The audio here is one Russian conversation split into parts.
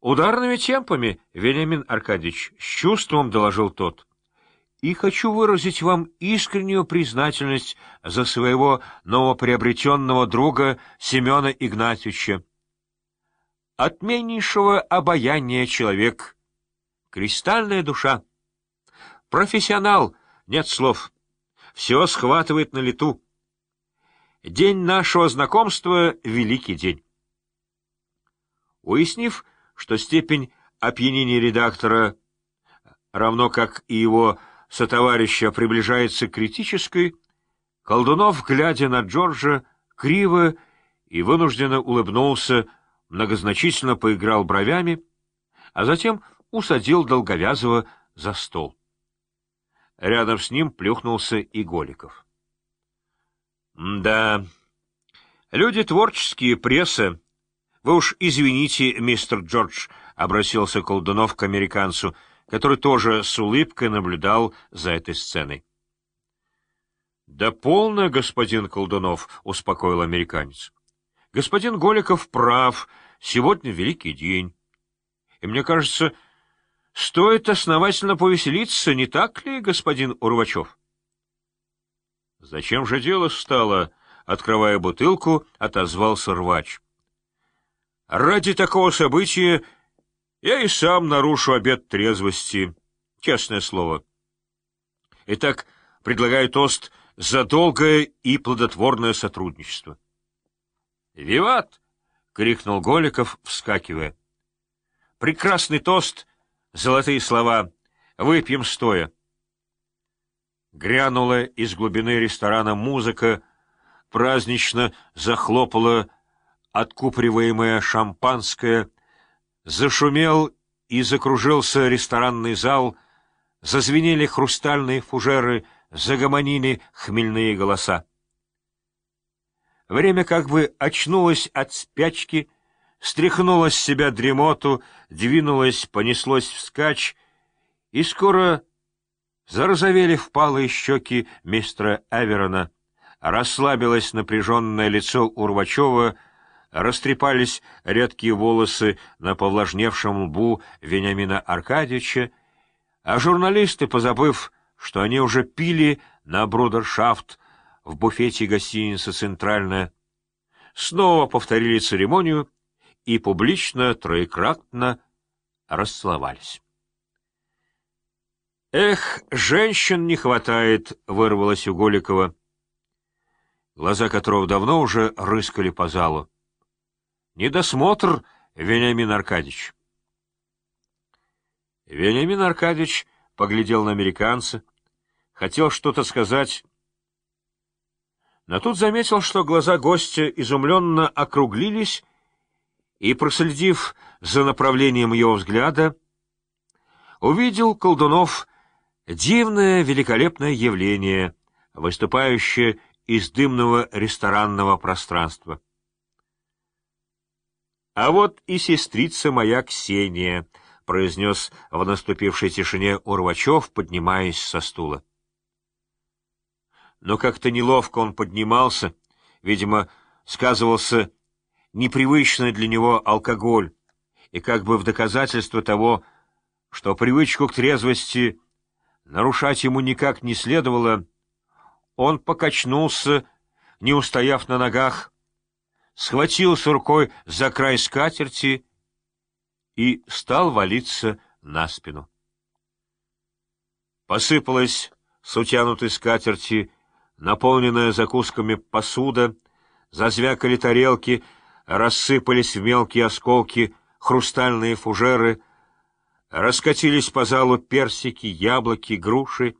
Ударными темпами, Вениамин Аркадьевич, с чувством доложил тот. И хочу выразить вам искреннюю признательность за своего новоприобретенного друга Семена Игнатьевича. Отменнейшего обаяния человек. Кристальная душа. Профессионал, нет слов. Все схватывает на лету. День нашего знакомства — великий день. Уяснив, что степень опьянения редактора, равно как и его сотоварища, приближается к критической, Колдунов, глядя на Джорджа, криво и вынужденно улыбнулся, многозначительно поиграл бровями, а затем усадил Долговязова за стол. Рядом с ним плюхнулся и Голиков. — Да, люди творческие, пресса. Вы уж извините, мистер Джордж, — обратился Колдунов к американцу, который тоже с улыбкой наблюдал за этой сценой. — Да полно, господин Колдунов, — успокоил американец. — Господин Голиков прав, сегодня великий день. И мне кажется, Стоит основательно повеселиться, не так ли, господин Урвачев? — Зачем же дело стало? — открывая бутылку, отозвался рвач. — Ради такого события я и сам нарушу обет трезвости, честное слово. Итак, предлагаю тост за долгое и плодотворное сотрудничество. «Виват!» — крикнул Голиков, вскакивая. «Прекрасный тост Золотые слова «Выпьем стоя». Грянула из глубины ресторана музыка, празднично захлопала откуприваемое шампанское, зашумел и закружился ресторанный зал, зазвенели хрустальные фужеры, загомонили хмельные голоса. Время как бы очнулось от спячки — стряхнула с себя дремоту, двинулась, понеслось вскачь, и скоро зарозовели впалые щеки мистера Эверона, расслабилось напряженное лицо Урвачева, растрепались редкие волосы на повлажневшем лбу Вениамина Аркадьевича, а журналисты, позабыв, что они уже пили на брудершафт в буфете гостиницы «Центральная», снова повторили церемонию и публично троекратно расцеловались. «Эх, женщин не хватает!» — вырвалось у Голикова, глаза которого давно уже рыскали по залу. «Недосмотр, Вениамин Аркадьевич!» Вениамин Аркадьевич поглядел на американца, хотел что-то сказать, но тут заметил, что глаза гостя изумленно округлились и, проследив за направлением его взгляда, увидел колдунов дивное великолепное явление, выступающее из дымного ресторанного пространства. — А вот и сестрица моя Ксения, — произнес в наступившей тишине Урвачев, поднимаясь со стула. Но как-то неловко он поднимался, видимо, сказывался непривычный для него алкоголь, и как бы в доказательство того, что привычку к трезвости нарушать ему никак не следовало, он покачнулся, не устояв на ногах, схватился рукой за край скатерти и стал валиться на спину. Посыпалась с утянутой скатерти, наполненная закусками посуда, зазвякали тарелки — рассыпались в мелкие осколки хрустальные фужеры, раскатились по залу персики, яблоки, груши,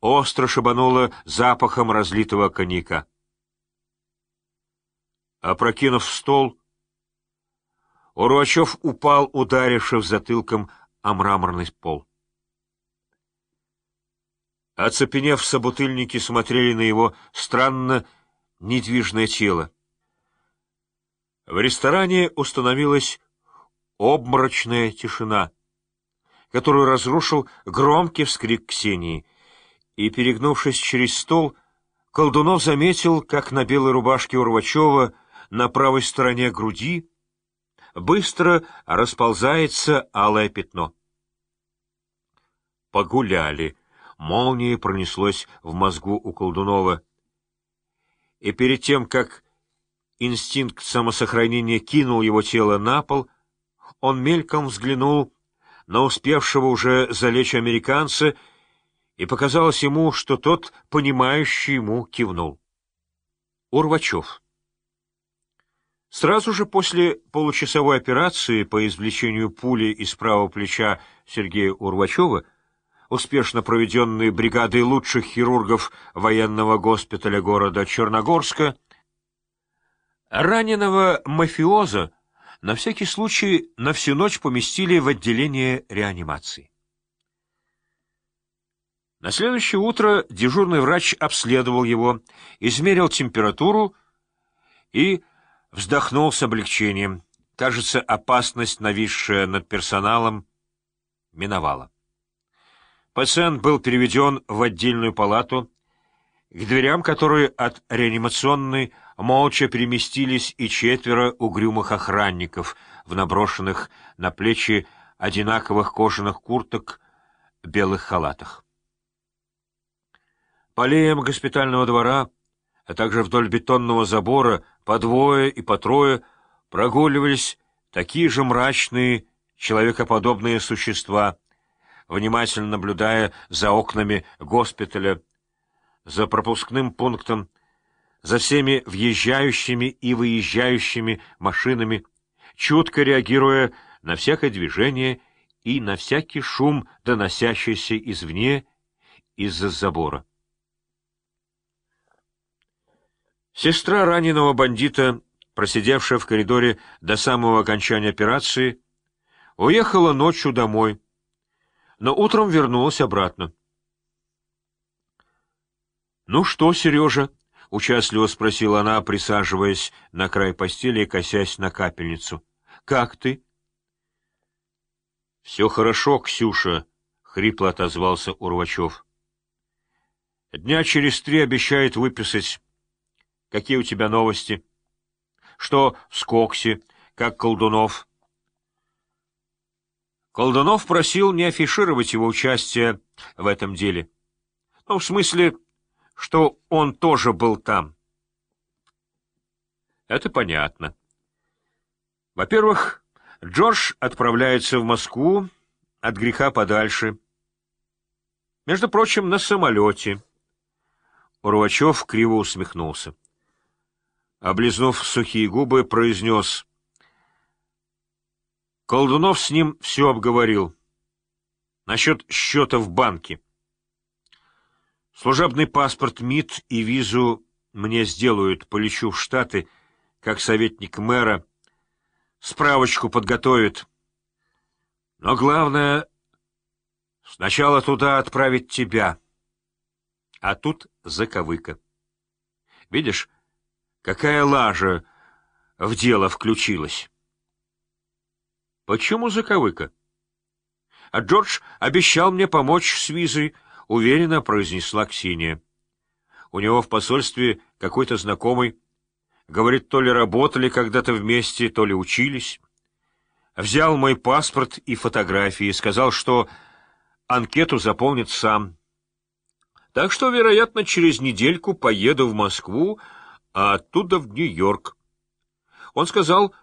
остро шибануло запахом разлитого коньяка. Опрокинув стол, Урвачев упал, ударившись затылком о мраморный пол. Оцепенев, собутыльники смотрели на его странно недвижное тело. В ресторане установилась обморочная тишина, которую разрушил громкий вскрик Ксении, и, перегнувшись через стол, Колдунов заметил, как на белой рубашке Урвачева на правой стороне груди быстро расползается алое пятно. Погуляли. Молнией пронеслось в мозгу у Колдунова. И перед тем, как инстинкт самосохранения кинул его тело на пол, он мельком взглянул на успевшего уже залечь американца, и показалось ему, что тот, понимающий ему, кивнул. Урвачев. Сразу же после получасовой операции по извлечению пули из правого плеча Сергея Урвачева, успешно проведенной бригадой лучших хирургов военного госпиталя города Черногорска, раненого мафиоза на всякий случай на всю ночь поместили в отделение реанимации. На следующее утро дежурный врач обследовал его, измерил температуру и вздохнул с облегчением. Кажется, опасность, нависшая над персоналом, миновала. Пациент был переведен в отдельную палату, к дверям которой от реанимационной молча переместились и четверо угрюмых охранников в наброшенных на плечи одинаковых кожаных курток белых халатах. По аллеям госпитального двора а также вдоль бетонного забора по двое и по трое прогуливались такие же мрачные, человекоподобные существа, внимательно наблюдая за окнами госпиталя, за пропускным пунктом, за всеми въезжающими и выезжающими машинами, чутко реагируя на всякое движение и на всякий шум, доносящийся извне из-за забора. Сестра раненого бандита, просидевшая в коридоре до самого окончания операции, уехала ночью домой, но утром вернулась обратно. — Ну что, Сережа? — участливо спросила она, присаживаясь на край постели и косясь на капельницу. — Как ты? — Все хорошо, Ксюша, — хрипло отозвался Урвачев. — Дня через три обещает выписать Какие у тебя новости? Что с Кокси, как Колдунов? Колдунов просил не афишировать его участие в этом деле. Ну, в смысле, что он тоже был там. Это понятно. Во-первых, Джордж отправляется в Москву от греха подальше. Между прочим, на самолете. Урвачев криво усмехнулся облизнув сухие губы, произнес. Колдунов с ним все обговорил. Насчет счета в банке. Служебный паспорт МИД и визу мне сделают, полечу в Штаты, как советник мэра. Справочку подготовят. Но главное, сначала туда отправить тебя. А тут заковыка. Видишь, Какая лажа в дело включилась? Почему заковыка? А Джордж обещал мне помочь с визой, уверенно произнесла Ксения. У него в посольстве какой-то знакомый. Говорит, то ли работали когда-то вместе, то ли учились. Взял мой паспорт и фотографии, сказал, что анкету заполнит сам. Так что, вероятно, через недельку поеду в Москву, а оттуда в Нью-Йорк. Он сказал,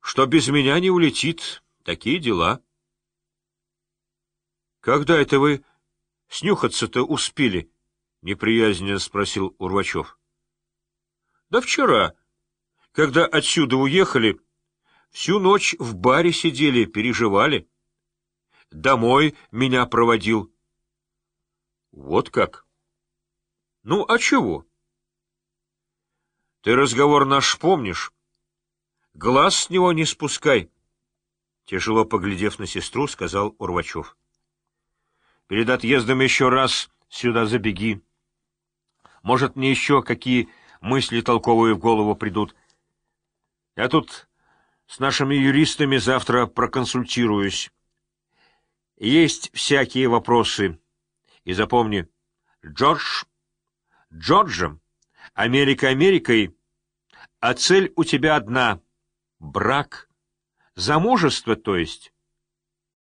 что без меня не улетит. Такие дела. — Когда это вы снюхаться-то успели? — неприязненно спросил Урвачев. — Да вчера, когда отсюда уехали, всю ночь в баре сидели, переживали. Домой меня проводил. — Вот как? — Ну, а чего? — ты разговор наш помнишь? Глаз с него не спускай. Тяжело поглядев на сестру, сказал Урвачев. Перед отъездом еще раз сюда забеги. Может, мне еще какие мысли толковые в голову придут. Я тут с нашими юристами завтра проконсультируюсь. Есть всякие вопросы. И запомни, Джордж... Джорджем Америка Америкой, а цель у тебя одна — брак. Замужество, то есть,